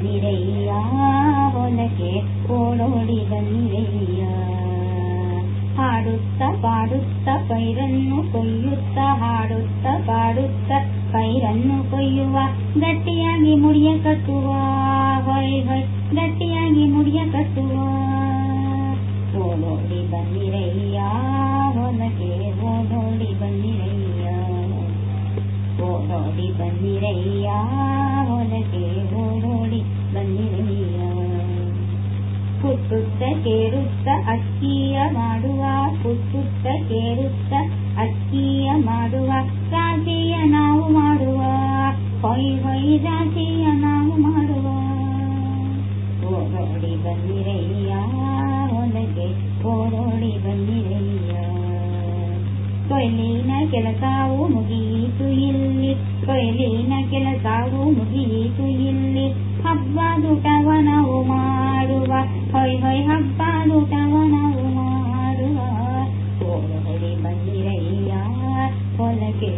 ಬನ್ನಿರಯ್ಯ ಹೊಲಕ್ಕೆ ಓಡೋಡಿ ಬನ್ನಿರಯ್ಯ ಹಾಡುತ್ತ ಪಾಡುತ್ತ ಪೈರನ್ನು ಕೊಯ್ಯುತ್ತ ಹಾಡುತ್ತ ಪಾಡುತ್ತ ಪೈರನ್ನು ಕೊಯ್ಯುವ ಗಟ್ಟಿಯಾಗಿ ಮುಡಿಯ ಕಟ್ಟುವ ಹೊಯ್ ಹೊಯ್ ಗಟ್ಟಿಯಾಗಿ ಮುಡಿಯ ಕಟ್ಟುವ ಓಡೋಡಿ ಬನ್ನಿರಯ್ಯ ಹೊಲಕ್ಕೆ ಓಡೋಡಿ ಬನ್ನಿರಯ್ಯ ಓಡೋಡಿ ಬನ್ನಿರಯ್ಯ ಪುಟ್ಟುತ್ತ ಕೇರುತ್ತ ಅಕ್ಕಿಯ ಮಾಡುವ ಹುಟ್ಟುತ್ತ ಕೇರುತ್ತ ಅಕ್ಕಿಯ ಮಾಡುವ. ರಾಜಿಯ ನಾವು ಮಾಡುವ, ಹೊಯ್ ಹೊಯ್ ರಾಜಿಯ ನಾವು ಮಾಡುವ. ಓಡೋಡಿ ಬಂದಿರಯ್ಯ, ಹೊಲಗೆ ಓಡೋಡಿ ಬಂದಿರಯ್ಯ. ಕೊಯ್ಲಿನ ಕೆಲಸವು ಮುಗಿಯಿತು ಇಲ್ಲಿ, ಕೊಯ್ಲಿನ ಕೆಲಸವು ಮುಗಿಯಿತು ಇಲ್ಲಿ. ಹಬ್ಬದೂಟವ ನಾವು ಮಾಡುವ ಹೊಯ್ ಹೊಯ್ ಹಬ್ಬದೂಟವ ನಾವು ಮಾಡುವ ಓಡೋಡಿ ಬನ್ನಿರಯ್ಯ ಹೊಲಕ್ಕೆ